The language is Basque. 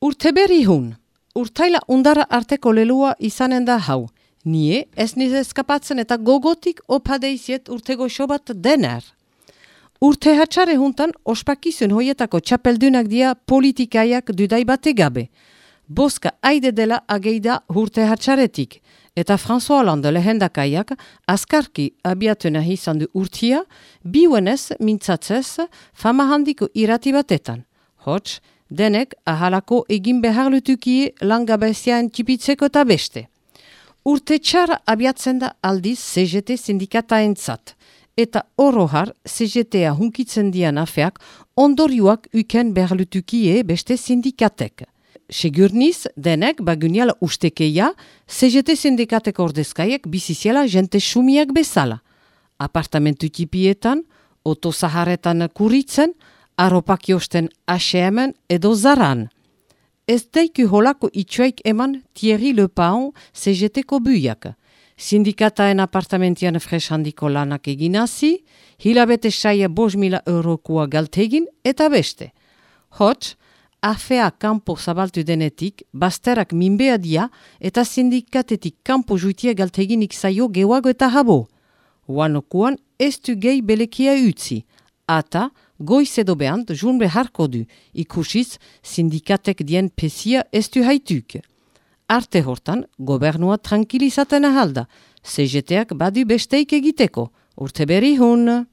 Urte berri hun, urtaila undara arteko lelua izanen da hau. Nie, ez niz eskapatzen eta gogotik opadeiziet urtego sobat dener. Urte hatxare juntan, ospakizun hoietako txapeldunak dia politikaiak dudai bate gabe. Boska aide dela ageida urte hatxaretik, eta François Hollande lehendakaiak askarki abiatu nahi izan du urtia, biuenez mintzatzez fama handiko irati batetan. Hots, denek ahalako egin behar lutukie langabezian txipitzeko eta beste. Urte txara abiatzen da aldiz CGT sindikata entzat, eta orohar CGT-a hunkitzen dian afeak ondorioak uken behar lutukie beste sindikatek. Segurniz, denek baguniala ustekeia, CGT sindikatek ordezkaiek biziziala jente sumiak bezala. Apartamentu tipietan, oto zaharetan kuritzen, arropak josten H&M edo zaran. Ez deiku holako itxoik eman Thierry Le Paon CGT-ko buiak. Sindikataen apartamentian fres handiko lanak eginazi, hilabete saia bos mila eurokoa galtegin eta beste. Hots, afea kanpo zabaltu denetik, basterak minbea dia eta sindikatetik kanpo juitia galteginik zaio gewago eta habo. Huanokuan ez du gehi belekia utzi, ata, goiz edo behant jun beharko du, ikusiz sindikatek dien pesia ez du haituk. Arte hortan, gobernua tranquilizaten ahalda, CGT-ak badu besteik egiteko, urte berri hun.